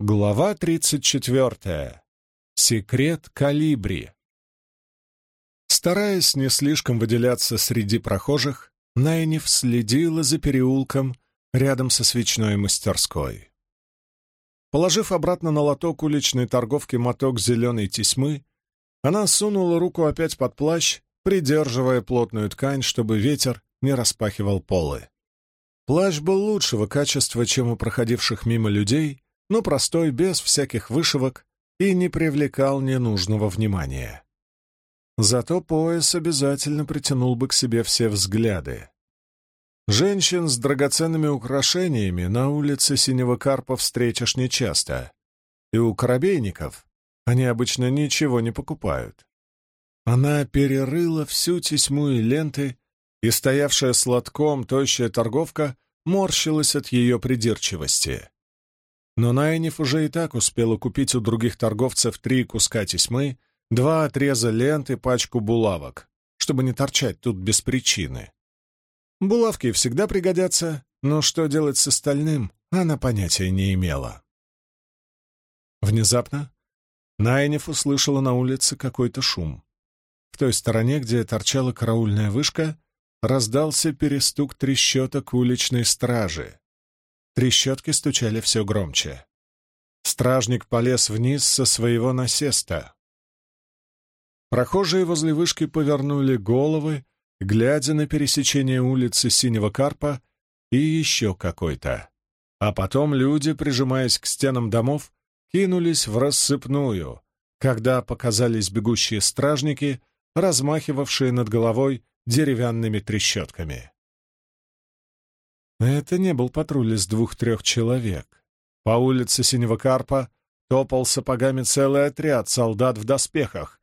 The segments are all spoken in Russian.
Глава 34. Секрет калибри. Стараясь не слишком выделяться среди прохожих, Найниф следила за переулком рядом со свечной мастерской. Положив обратно на лоток уличной торговки моток зеленой тесьмы, она сунула руку опять под плащ, придерживая плотную ткань, чтобы ветер не распахивал полы. Плащ был лучшего качества, чем у проходивших мимо людей — но простой, без всяких вышивок, и не привлекал ненужного внимания. Зато пояс обязательно притянул бы к себе все взгляды. Женщин с драгоценными украшениями на улице Синего Карпа встретишь нечасто, и у корабейников они обычно ничего не покупают. Она перерыла всю тесьму и ленты, и стоявшая сладком тощая торговка морщилась от ее придирчивости. Но Найниф уже и так успела купить у других торговцев три куска тесьмы, два отреза ленты, пачку булавок, чтобы не торчать тут без причины. Булавки всегда пригодятся, но что делать с остальным, она понятия не имела. Внезапно Найниф услышала на улице какой-то шум. В той стороне, где торчала караульная вышка, раздался перестук трещоток уличной стражи. Трещотки стучали все громче. Стражник полез вниз со своего насеста. Прохожие возле вышки повернули головы, глядя на пересечение улицы Синего Карпа и еще какой-то. А потом люди, прижимаясь к стенам домов, кинулись в рассыпную, когда показались бегущие стражники, размахивавшие над головой деревянными трещотками. Это не был патруль из двух-трех человек. По улице Синего Карпа топал сапогами целый отряд солдат в доспехах,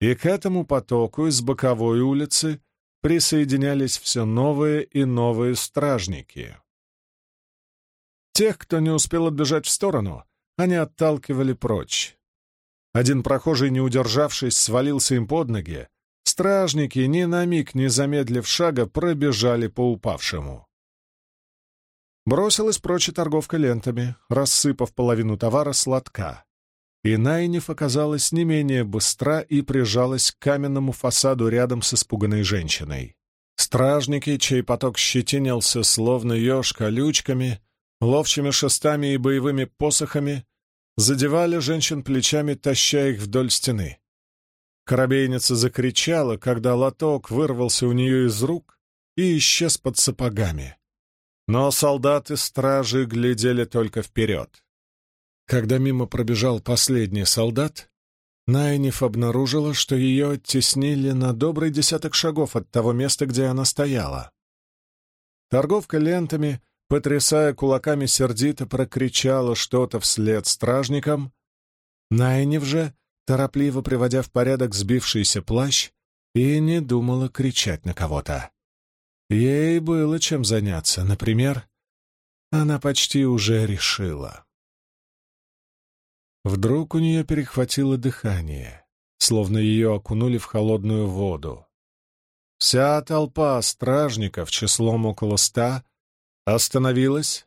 и к этому потоку из боковой улицы присоединялись все новые и новые стражники. Тех, кто не успел отбежать в сторону, они отталкивали прочь. Один прохожий, не удержавшись, свалился им под ноги. Стражники, ни на миг не замедлив шага, пробежали по упавшему. Бросилась прочь торговка лентами, рассыпав половину товара сладка. И Найниф оказалась не менее быстра и прижалась к каменному фасаду рядом с испуганной женщиной. Стражники, чей поток щетинился, словно еж колючками, ловчими шестами и боевыми посохами, задевали женщин плечами, таща их вдоль стены. Коробейница закричала, когда лоток вырвался у нее из рук и исчез под сапогами. Но солдаты-стражи глядели только вперед. Когда мимо пробежал последний солдат, Найниф обнаружила, что ее оттеснили на добрый десяток шагов от того места, где она стояла. Торговка лентами, потрясая кулаками сердито, прокричала что-то вслед стражникам. Найниф же, торопливо приводя в порядок сбившийся плащ, и не думала кричать на кого-то. Ей было чем заняться. Например, она почти уже решила. Вдруг у нее перехватило дыхание, словно ее окунули в холодную воду. Вся толпа стражников числом около ста остановилась.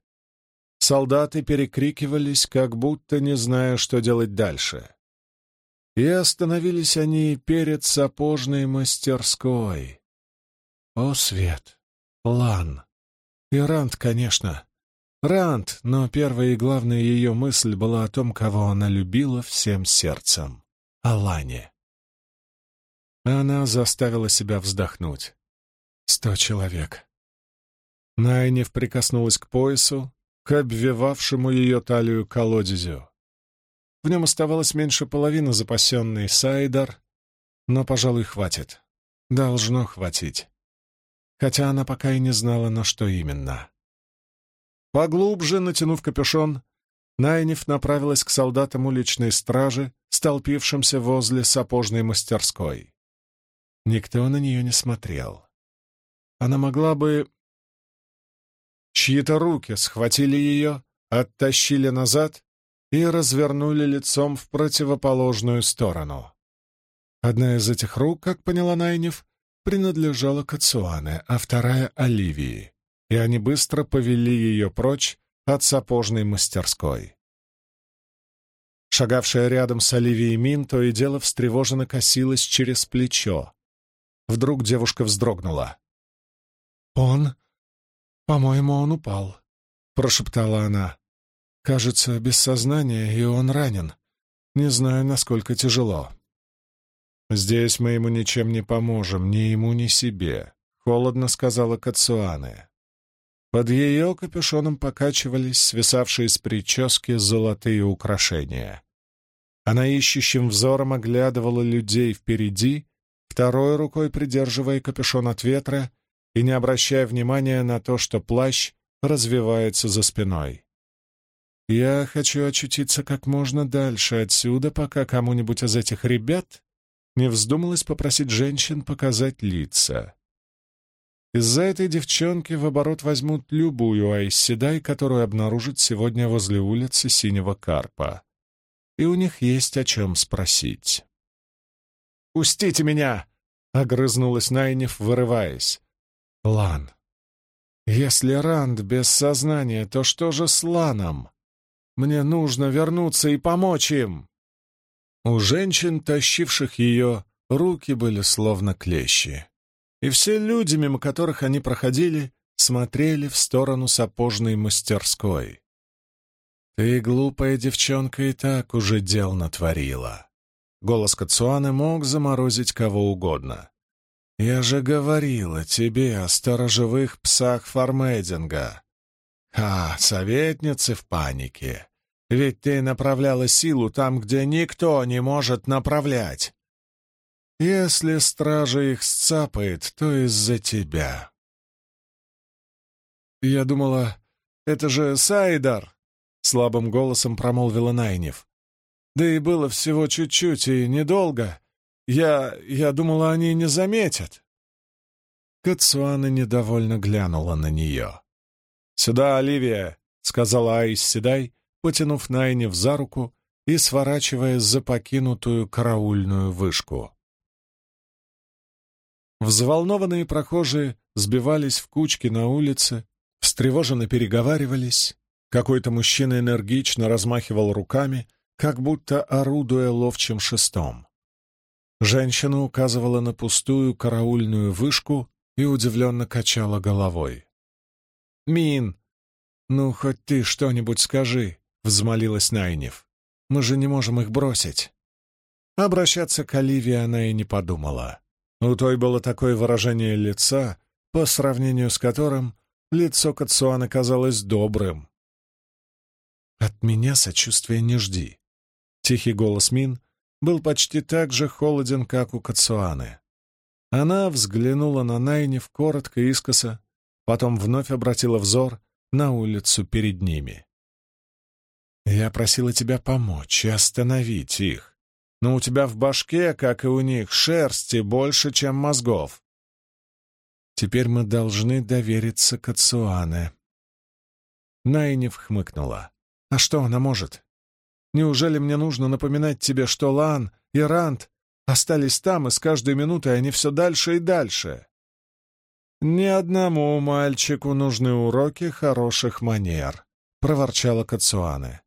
Солдаты перекрикивались, как будто не зная, что делать дальше. И остановились они перед сапожной мастерской. О, свет! Лан! И Ранд, конечно. Ранд, но первая и главная ее мысль была о том, кого она любила всем сердцем — о Лане. Она заставила себя вздохнуть. Сто человек. Найнев прикоснулась к поясу, к обвивавшему ее талию колодезю. В нем оставалось меньше половины запасенной Сайдар, но, пожалуй, хватит. Должно хватить хотя она пока и не знала, на что именно. Поглубже натянув капюшон, Найниф направилась к солдатам уличной стражи, столпившимся возле сапожной мастерской. Никто на нее не смотрел. Она могла бы... Чьи-то руки схватили ее, оттащили назад и развернули лицом в противоположную сторону. Одна из этих рук, как поняла Найниф, принадлежала Кацуане, а вторая — Оливии, и они быстро повели ее прочь от сапожной мастерской. шагавшая рядом с Оливией Мин, то и дело встревоженно косилась через плечо. Вдруг девушка вздрогнула. «Он? По-моему, он упал», — прошептала она. «Кажется, без сознания, и он ранен. Не знаю, насколько тяжело». «Здесь мы ему ничем не поможем, ни ему, ни себе», — холодно сказала Кацуане. Под ее капюшоном покачивались свисавшие с прически золотые украшения. Она ищущим взором оглядывала людей впереди, второй рукой придерживая капюшон от ветра и не обращая внимания на то, что плащ развивается за спиной. «Я хочу очутиться как можно дальше отсюда, пока кому-нибудь из этих ребят не вздумалось попросить женщин показать лица. Из-за этой девчонки в оборот возьмут любую Айсседай, которую обнаружат сегодня возле улицы Синего Карпа. И у них есть о чем спросить. «Пустите меня!» — огрызнулась Найнев, вырываясь. «Лан. Если Ранд без сознания, то что же с Ланом? Мне нужно вернуться и помочь им!» У женщин, тащивших ее, руки были словно клещи и все люди, мимо которых они проходили, смотрели в сторону сапожной мастерской. «Ты, глупая девчонка, и так уже дел натворила». Голос Кацуаны мог заморозить кого угодно. «Я же говорила тебе о сторожевых псах Фармейдинга. А, советницы в панике. Ведь ты направляла силу там, где никто не может направлять. Если стража их сцапает, то из-за тебя. Я думала, это же Сайдар, слабым голосом промолвила Найнев. Да и было всего чуть-чуть и недолго. Я... я думала, они не заметят. Кацуана недовольно глянула на нее. «Сюда, Оливия!» — сказала Айс Седай, потянув Найнев за руку и сворачивая за покинутую караульную вышку. Взволнованные прохожие сбивались в кучки на улице, встревоженно переговаривались. Какой-то мужчина энергично размахивал руками, как будто орудуя ловчим шестом. Женщина указывала на пустую караульную вышку и удивленно качала головой. «Мин, ну хоть ты что-нибудь скажи», — взмолилась Найнев. «Мы же не можем их бросить». Обращаться к Оливии она и не подумала. У той было такое выражение лица, по сравнению с которым лицо Кацуана казалось добрым. «От меня сочувствия не жди». Тихий голос Мин был почти так же холоден, как у Кацуаны. Она взглянула на Найнев коротко искоса, потом вновь обратила взор на улицу перед ними. «Я просила тебя помочь и остановить их но у тебя в башке, как и у них, шерсти больше, чем мозгов. Теперь мы должны довериться Кацуане. Найнев хмыкнула. А что она может? Неужели мне нужно напоминать тебе, что Лан и Рант остались там, и с каждой минутой они все дальше и дальше? Ни одному мальчику нужны уроки хороших манер, — проворчала Кацуане.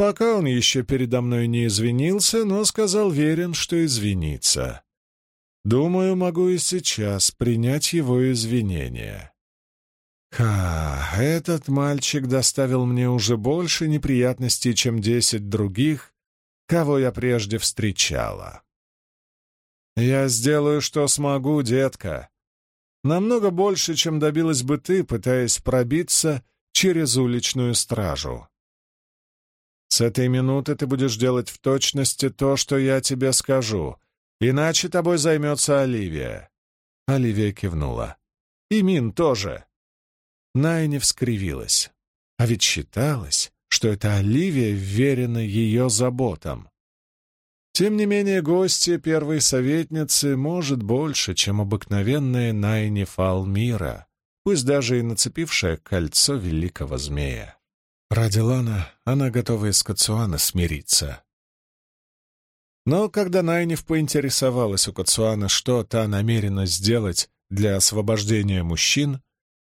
Пока он еще передо мной не извинился, но сказал верен, что извинится. Думаю, могу и сейчас принять его извинения. Ха, этот мальчик доставил мне уже больше неприятностей, чем десять других, кого я прежде встречала. Я сделаю, что смогу, детка. Намного больше, чем добилась бы ты, пытаясь пробиться через уличную стражу. С этой минуты ты будешь делать в точности то, что я тебе скажу, иначе тобой займется Оливия». Оливия кивнула. «И Мин тоже». Найни вскривилась. А ведь считалось, что это Оливия вверена ее заботам. Тем не менее, гостья первой советницы может больше, чем обыкновенная Найни Фалмира, пусть даже и нацепившая кольцо великого змея. Ради Лана она готова из Кацуана смириться. Но когда Найнев поинтересовалась у Кацуана, что та намерена сделать для освобождения мужчин,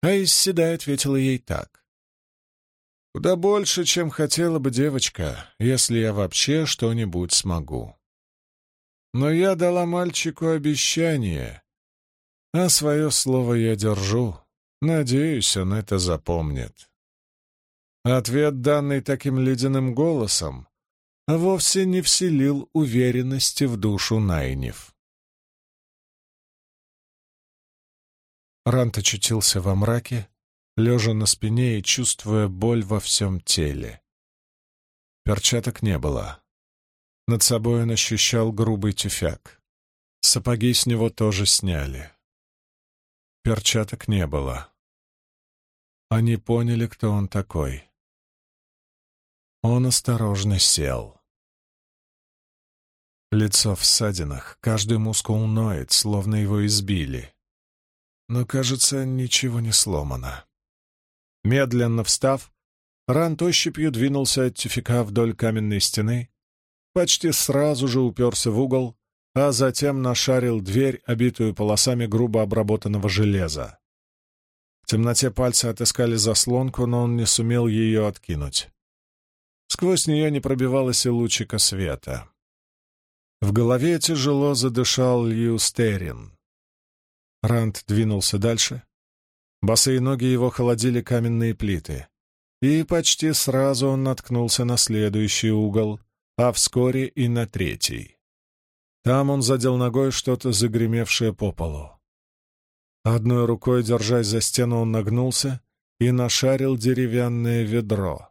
Айс Седай ответила ей так. Куда больше, чем хотела бы девочка, если я вообще что-нибудь смогу. Но я дала мальчику обещание, а свое слово я держу. Надеюсь, он это запомнит. Ответ, данный таким ледяным голосом, вовсе не вселил уверенности в душу Найнев. Рант очутился во мраке, лежа на спине и чувствуя боль во всем теле. Перчаток не было. Над собой он ощущал грубый тюфяк. Сапоги с него тоже сняли. Перчаток не было. Они поняли, кто он такой. Он осторожно сел. Лицо в ссадинах, каждый мускул ноет, словно его избили. Но, кажется, ничего не сломано. Медленно встав, Рант ощупью двинулся от тюфика вдоль каменной стены, почти сразу же уперся в угол а затем нашарил дверь, обитую полосами грубо обработанного железа. В темноте пальцы отыскали заслонку, но он не сумел ее откинуть. Сквозь нее не пробивалось и лучика света. В голове тяжело задышал Льюстерин. Ранд двинулся дальше. Босые ноги его холодили каменные плиты. И почти сразу он наткнулся на следующий угол, а вскоре и на третий. Там он задел ногой что-то загремевшее по полу. Одной рукой, держась за стену, он нагнулся и нашарил деревянное ведро.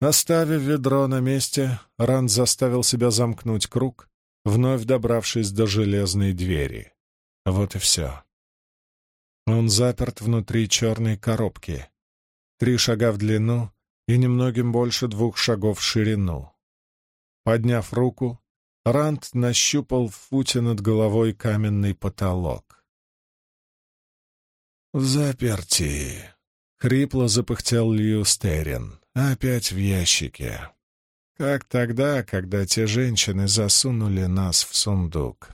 Оставив ведро на месте, Ранд заставил себя замкнуть круг, вновь добравшись до железной двери. Вот и все. Он заперт внутри черной коробки. Три шага в длину и немногим больше двух шагов в ширину. Подняв руку, Ранд нащупал в футе над головой каменный потолок. «В заперти!» — хрипло запыхтел Льюстерин. «Опять в ящике. Как тогда, когда те женщины засунули нас в сундук?»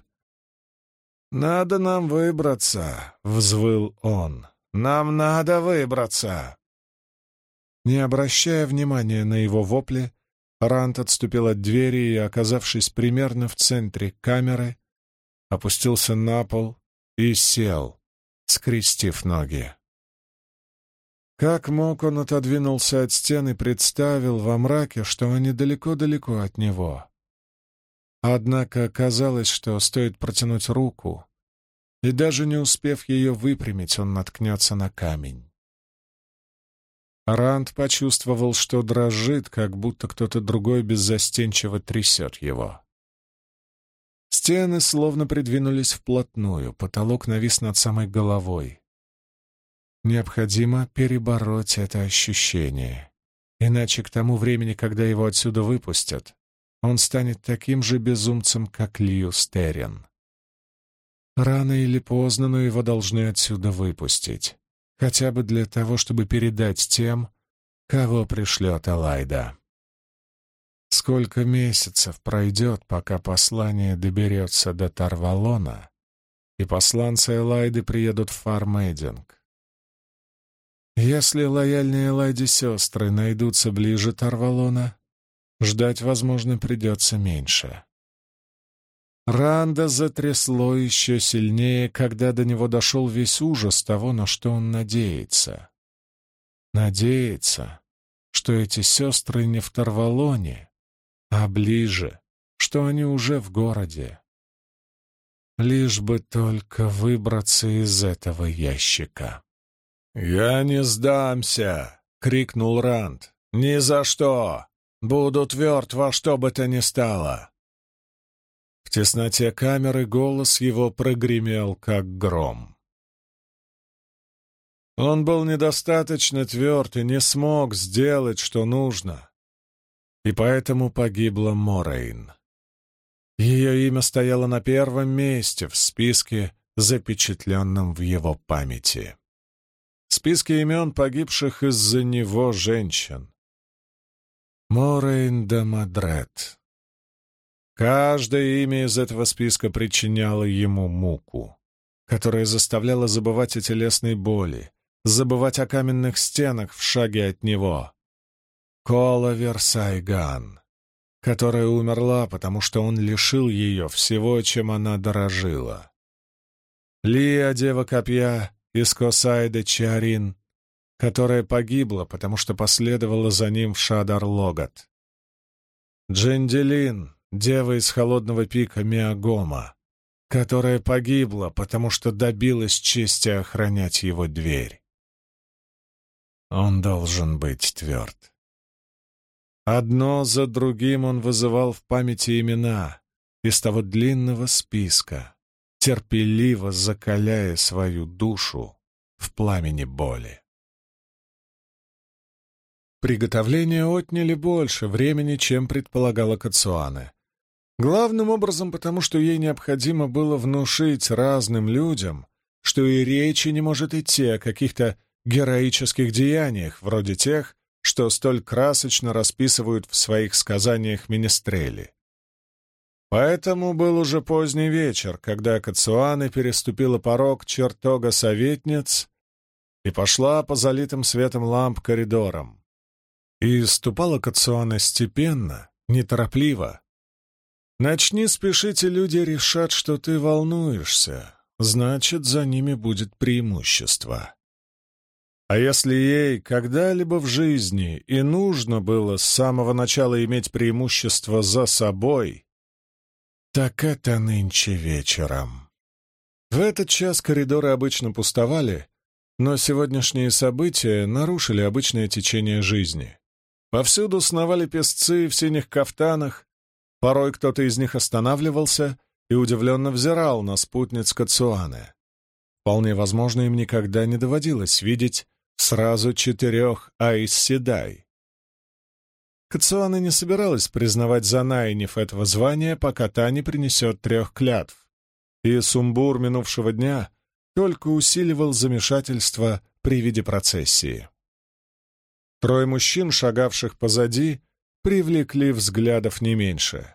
«Надо нам выбраться!» — взвыл он. «Нам надо выбраться!» Не обращая внимания на его вопли, Рант отступил от двери и, оказавшись примерно в центре камеры, опустился на пол и сел, скрестив ноги. Как мог, он отодвинулся от стены и представил во мраке, что они далеко-далеко от него. Однако оказалось, что стоит протянуть руку, и даже не успев ее выпрямить, он наткнется на камень. Ранд почувствовал, что дрожит, как будто кто-то другой беззастенчиво трясет его. Стены словно придвинулись вплотную, потолок навис над самой головой. Необходимо перебороть это ощущение, иначе к тому времени, когда его отсюда выпустят, он станет таким же безумцем, как Лью Стерин. Рано или поздно, но его должны отсюда выпустить хотя бы для того, чтобы передать тем, кого пришлет Алайда. Сколько месяцев пройдет, пока послание доберется до Тарвалона, и посланцы Элайды приедут в Фармейдинг? Если лояльные Элайде сестры найдутся ближе Тарвалона, ждать, возможно, придется меньше. Ранда затрясло еще сильнее, когда до него дошел весь ужас того, на что он надеется. Надеется, что эти сестры не в Тарвалоне, а ближе, что они уже в городе. Лишь бы только выбраться из этого ящика. «Я не сдамся!» — крикнул Ранд. «Ни за что! Буду тверд во что бы то ни стало!» В тесноте камеры голос его прогремел, как гром. Он был недостаточно тверд и не смог сделать, что нужно, и поэтому погибла Морейн. Ее имя стояло на первом месте в списке, запечатленном в его памяти. Списке имен погибших из-за него женщин. Морейн де Мадрет. Каждое имя из этого списка причиняло ему муку, которая заставляла забывать о телесной боли, забывать о каменных стенах в шаге от него. Кола Версайган, которая умерла, потому что он лишил ее всего, чем она дорожила. Лия, дева копья, из Косайда Чарин, которая погибла, потому что последовала за ним в Шадар-Логат. Дженделин, дева из холодного пика Миагома, которая погибла, потому что добилась чести охранять его дверь. Он должен быть тверд. Одно за другим он вызывал в памяти имена из того длинного списка, терпеливо закаляя свою душу в пламени боли. Приготовления отняли больше времени, чем предполагала Кацуане. Главным образом потому, что ей необходимо было внушить разным людям, что и речи не может идти о каких-то героических деяниях, вроде тех, что столь красочно расписывают в своих сказаниях министрели. Поэтому был уже поздний вечер, когда Кацуана переступила порог чертога советниц и пошла по залитым светом ламп коридорам. И ступала Кацуана степенно, неторопливо. Начни спешить, и люди решат, что ты волнуешься, значит, за ними будет преимущество. А если ей когда-либо в жизни и нужно было с самого начала иметь преимущество за собой, так это нынче вечером. В этот час коридоры обычно пустовали, но сегодняшние события нарушили обычное течение жизни. Повсюду сновали песцы в синих кафтанах, порой кто-то из них останавливался и удивленно взирал на спутниц Кацуаны. Вполне возможно, им никогда не доводилось видеть сразу четырех Айс-Седай. Кацуана не собиралась признавать за Найниф этого звания, пока та не принесет трех клятв, и сумбур минувшего дня только усиливал замешательство при виде процессии. Трое мужчин, шагавших позади, привлекли взглядов не меньше.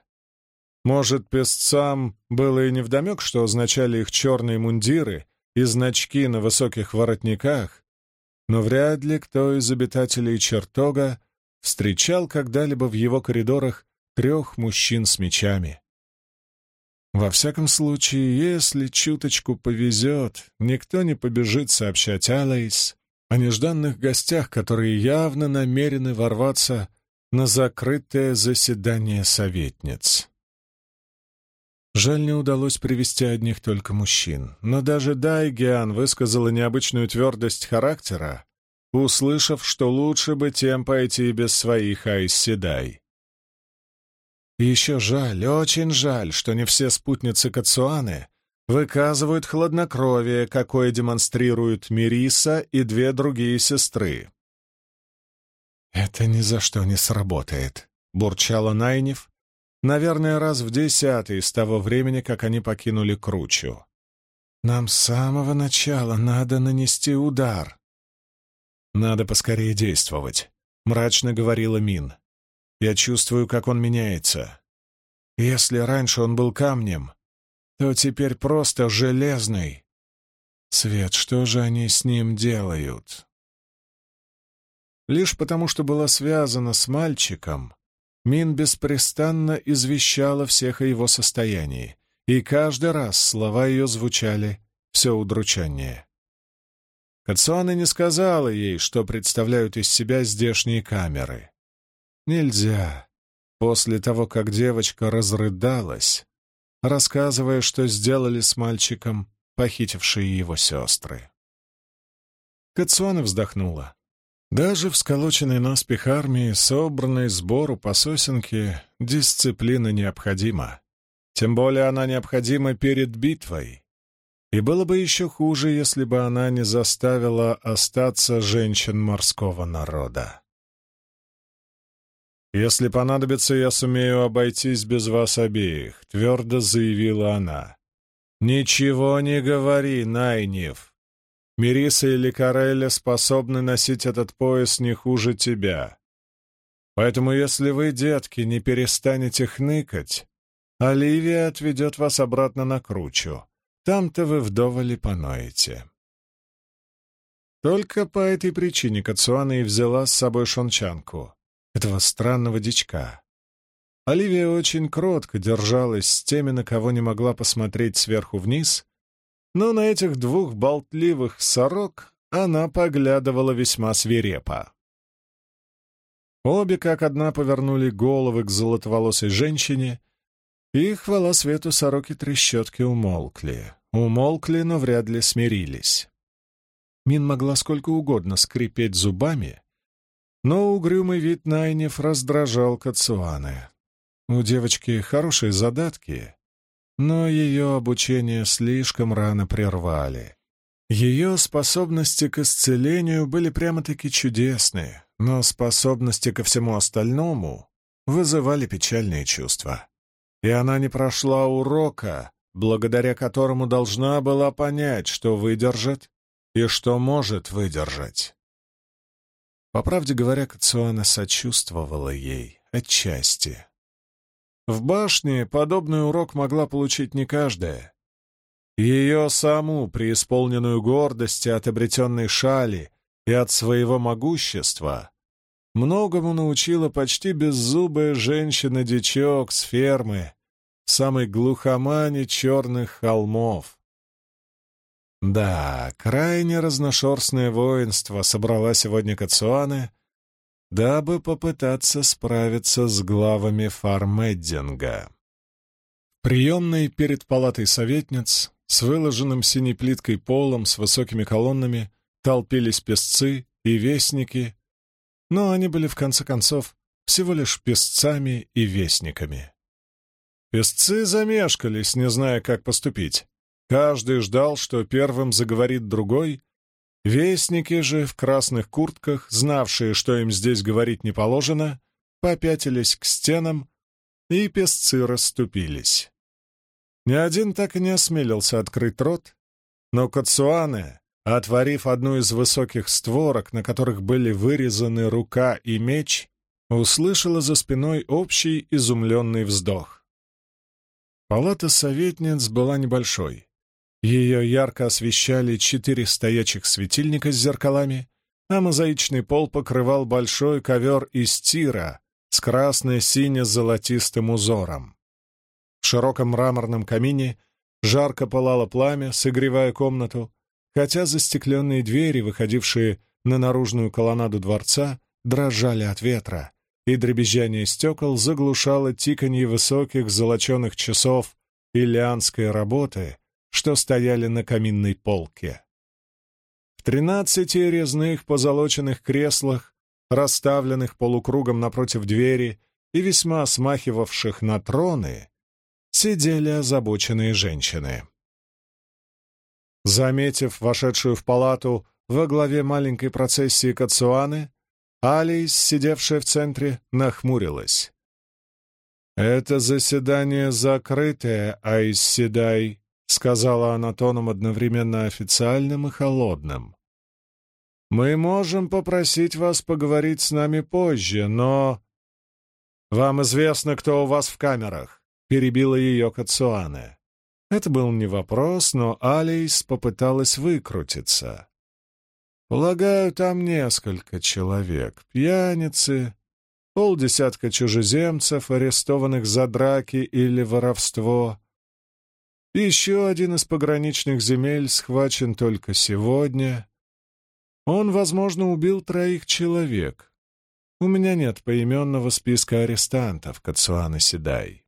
Может, песцам было и невдомек, что означали их черные мундиры и значки на высоких воротниках, но вряд ли кто из обитателей чертога встречал когда-либо в его коридорах трех мужчин с мечами. Во всяком случае, если чуточку повезет, никто не побежит сообщать Алейс о нежданных гостях, которые явно намерены ворваться на закрытое заседание советниц. Жаль, не удалось привести одних только мужчин, но даже Дайгиан высказала необычную твердость характера, услышав, что лучше бы тем пойти без своих Айсседай. Еще жаль, очень жаль, что не все спутницы Кацуаны выказывают хладнокровие, какое демонстрируют Мириса и две другие сестры. «Это ни за что не сработает», — бурчала Найнев, наверное, раз в десятый с того времени, как они покинули Кручу. «Нам с самого начала надо нанести удар». «Надо поскорее действовать», — мрачно говорила Мин. «Я чувствую, как он меняется. Если раньше он был камнем, то теперь просто железный. Свет, что же они с ним делают? Лишь потому, что была связана с мальчиком, Мин беспрестанно извещала всех о его состоянии, и каждый раз слова ее звучали все удрученнее. Кацуана не сказала ей, что представляют из себя здешние камеры. Нельзя. После того, как девочка разрыдалась, рассказывая, что сделали с мальчиком похитившие его сестры. Кацуана вздохнула. Даже в сколоченной наспех армии, собранной сбору по сосенке, дисциплина необходима. Тем более она необходима перед битвой. И было бы еще хуже, если бы она не заставила остаться женщин морского народа. «Если понадобится, я сумею обойтись без вас обеих», — твердо заявила она. «Ничего не говори, Найнев. Мириса или Кареля способны носить этот пояс не хуже тебя. Поэтому если вы, детки, не перестанете хныкать, Оливия отведет вас обратно на кручу. Там-то вы вдоволь поноете». Только по этой причине Кацуана и взяла с собой шончанку. этого странного дичка. Оливия очень кротко держалась с теми, на кого не могла посмотреть сверху вниз, но на этих двух болтливых сорок она поглядывала весьма свирепо. Обе как одна повернули головы к золотоволосой женщине, и, хвала свету, сороки-трещотки умолкли. Умолкли, но вряд ли смирились. Мин могла сколько угодно скрипеть зубами, но угрюмый вид Найнев раздражал Кацуаны. У девочки хорошие задатки, но ее обучение слишком рано прервали. Ее способности к исцелению были прямо-таки чудесные, но способности ко всему остальному вызывали печальные чувства. И она не прошла урока, благодаря которому должна была понять, что выдержит и что может выдержать. По правде говоря, Кацуана сочувствовала ей отчасти. В башне подобный урок могла получить не каждая. Ее саму, преисполненную гордости от обретенной шали и от своего могущества, многому научила почти беззубая женщина-дичок с фермы, самой глухомане черных холмов. Да, крайне разношерстное воинство собрала сегодня Кацуаны, дабы попытаться справиться с главами Фармеддинга. Приемный перед палатой советниц с выложенным синей плиткой полом с высокими колоннами толпились песцы и вестники, но они были в конце концов всего лишь песцами и вестниками. Песцы замешкались, не зная, как поступить. Каждый ждал, что первым заговорит другой. Вестники же в красных куртках, знавшие, что им здесь говорить не положено, попятились к стенам, и песцы расступились. Ни один так и не осмелился открыть рот, но Кацуане, отворив одну из высоких створок, на которых были вырезаны рука и меч, услышала за спиной общий изумленный вздох. Палата советниц была небольшой. Ее ярко освещали четыре стоячих светильника с зеркалами, а мозаичный пол покрывал большой ковер из тира с красно-сине-золотистым узором. В широком мраморном камине жарко пылало пламя, согревая комнату, хотя застекленные двери, выходившие на наружную колоннаду дворца, дрожали от ветра, и дребезжание стекол заглушало тиканье высоких золоченых часов ильянской работы, что стояли на каминной полке. В тринадцати резных позолоченных креслах, расставленных полукругом напротив двери и весьма смахивавших на троны, сидели озабоченные женщины. Заметив вошедшую в палату во главе маленькой процессии Кацуаны, Алис, сидевшая в центре, нахмурилась. «Это заседание закрытое, Айс — сказала она тоном одновременно официальным и холодным. «Мы можем попросить вас поговорить с нами позже, но...» «Вам известно, кто у вас в камерах», — перебила ее Кацуане. Это был не вопрос, но Алис попыталась выкрутиться. «Полагаю, там несколько человек. Пьяницы, полдесятка чужеземцев, арестованных за драки или воровство, еще один из пограничных земель схвачен только сегодня. Он, возможно, убил троих человек. У меня нет поименного списка арестантов, Кацуана Седай.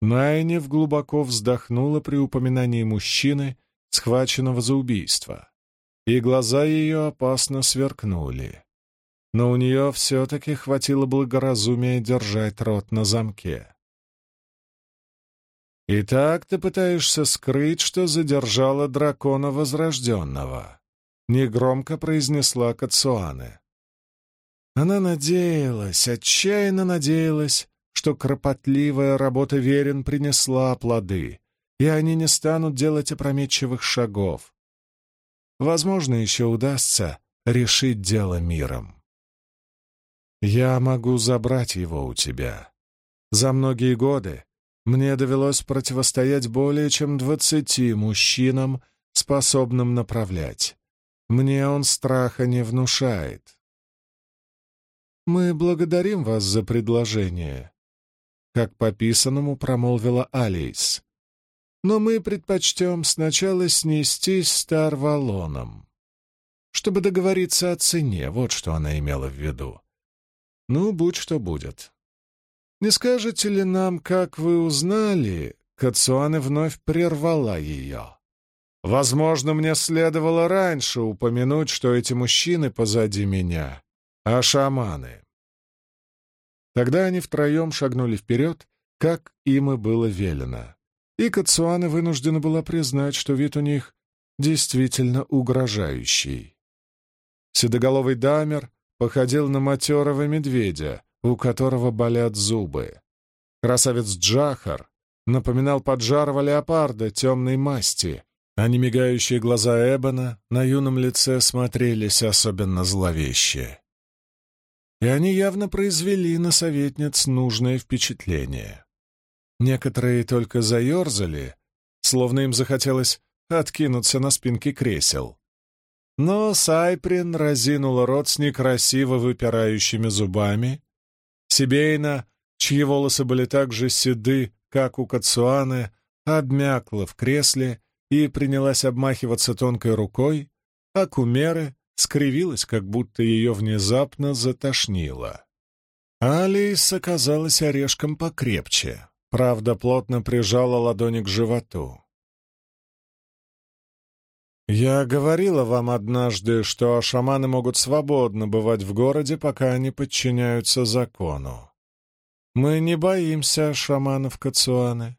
Найнев глубоко вздохнула при упоминании мужчины, схваченного за убийство, и глаза ее опасно сверкнули. Но у нее все-таки хватило благоразумия держать рот на замке. «И так ты пытаешься скрыть, что задержала дракона Возрожденного», — негромко произнесла Кацуане. Она надеялась, отчаянно надеялась, что кропотливая работа Верин принесла плоды, и они не станут делать опрометчивых шагов. Возможно, еще удастся решить дело миром. «Я могу забрать его у тебя. За многие годы мне довелось противостоять более чем двадцати мужчинам, способным направлять. Мне он страха не внушает. «Мы благодарим вас за предложение», — как по писанному промолвила Алис. «Но мы предпочтем сначала снестись Старвалоном, чтобы договориться о цене, вот что она имела в виду. Ну, будь что будет. Не скажете ли нам, как вы узнали?» Кацуаны вновь прервала ее. «Возможно, мне следовало раньше упомянуть, что эти мужчины позади меня а шаманы. Тогда они втроем шагнули вперед, как им и было велено. И Кацуана вынуждена была признать, что вид у них действительно угрожающий. Седоголовый дамер походил на матерого медведя, у которого болят зубы. Красавец Джахар напоминал поджарого леопарда темной масти, а немигающие глаза Эбона на юном лице смотрелись особенно зловеще и они явно произвели на советниц нужное впечатление. Некоторые только заерзали, словно им захотелось откинуться на спинки кресел. Но Сайприн разинула рот с некрасиво выпирающими зубами. Сибейна, чьи волосы были так же седы, как у Кацуаны, обмякла в кресле и принялась обмахиваться тонкой рукой, а Кумеры скривилась, как будто ее внезапно затошнило. Алис оказалась орешком покрепче, правда, плотно прижала ладони к животу. «Я говорила вам однажды, что шаманы могут свободно бывать в городе, пока они подчиняются закону. Мы не боимся шаманов Кацуаны,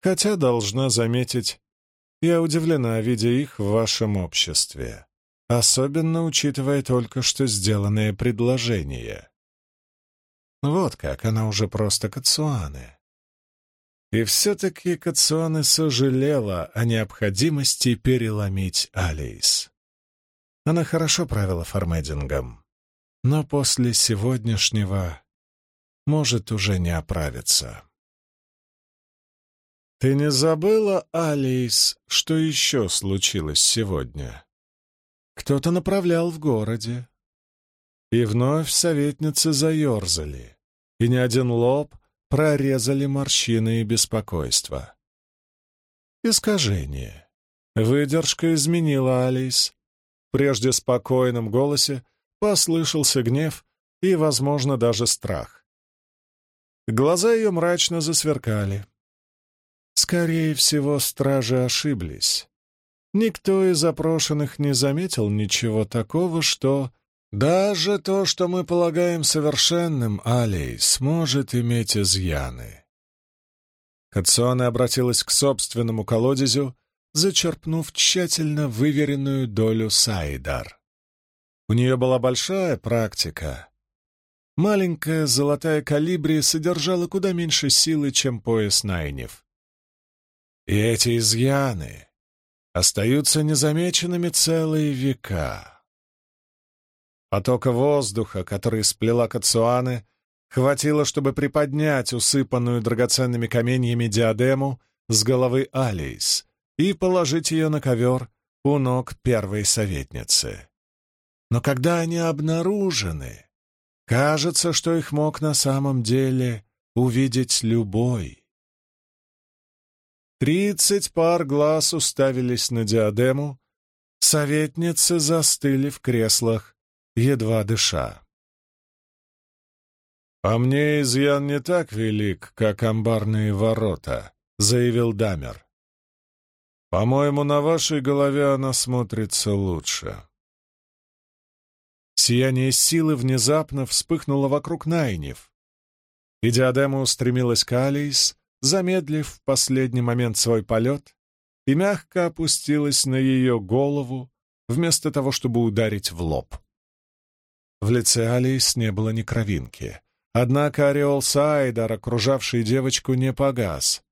хотя, должна заметить, я удивлена, видя их в вашем обществе особенно учитывая только что сделанное предложение. Вот как, она уже просто Кацуаны. И все-таки Кацуаны сожалела о необходимости переломить Алис. Она хорошо правила фармедингом, но после сегодняшнего может уже не оправиться. «Ты не забыла, Алис, что еще случилось сегодня?» Кто-то направлял в городе. И вновь советницы заерзали, и ни один лоб прорезали морщины и беспокойство. Искажение. Выдержка изменила Алис. Прежде спокойном голосе послышался гнев и, возможно, даже страх. Глаза ее мрачно засверкали. Скорее всего, стражи ошиблись. Никто из запрошенных не заметил ничего такого, что... Даже то, что мы полагаем совершенным, Алей, сможет иметь изъяны. Кацуана обратилась к собственному колодезю, зачерпнув тщательно выверенную долю Сайдар. У нее была большая практика. Маленькая золотая калибри содержала куда меньше силы, чем пояс Найнев. И эти изъяны, остаются незамеченными целые века. Потока воздуха, который сплела Кацуаны, хватило, чтобы приподнять усыпанную драгоценными каменьями диадему с головы Алис и положить ее на ковер у ног первой советницы. Но когда они обнаружены, кажется, что их мог на самом деле увидеть любой. Тридцать пар глаз уставились на диадему, советницы застыли в креслах, едва дыша. «По мне изъян не так велик, как амбарные ворота», — заявил Дамер. «По-моему, на вашей голове она смотрится лучше». Сияние силы внезапно вспыхнуло вокруг Найнев, и диадема устремилась к Алис, замедлив в последний момент свой полет, и мягко опустилась на ее голову, вместо того, чтобы ударить в лоб. В лице Алис не было ни кровинки, однако ореол Сайдар, окружавший девочку, не погас.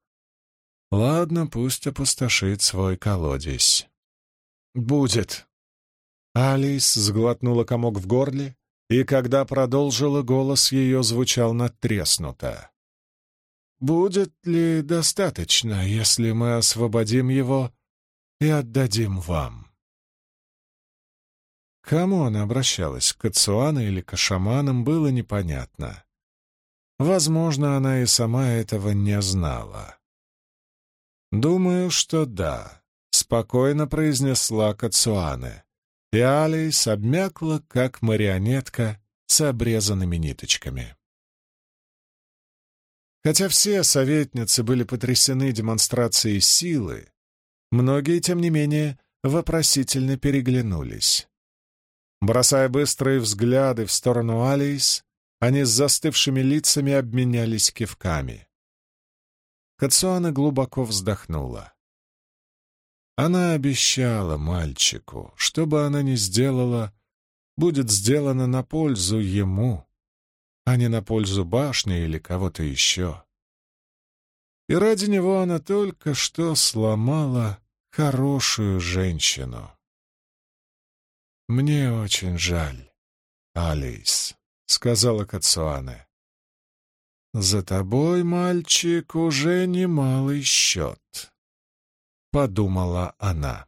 Ладно, пусть опустошит свой колодец. «Будет!» Алис сглотнула комок в горле, и когда продолжила, голос ее звучал надтреснуто. Будет ли достаточно, если мы освободим его и отдадим вам? К кому она обращалась, к Ацуану или к шаманам, было непонятно. Возможно, она и сама этого не знала. «Думаю, что да», — спокойно произнесла Кацуане, и Алис обмякла, как марионетка с обрезанными ниточками. Хотя все советницы были потрясены демонстрацией силы, многие, тем не менее, вопросительно переглянулись. Бросая быстрые взгляды в сторону Алис, они с застывшими лицами обменялись кивками. Кацуана глубоко вздохнула. Она обещала мальчику, что бы она ни сделала, будет сделано на пользу ему, а не на пользу башни или кого-то еще. И ради него она только что сломала хорошую женщину. «Мне очень жаль, Алис», — сказала Кацуане. «За тобой, мальчик, уже немалый счет», — подумала она.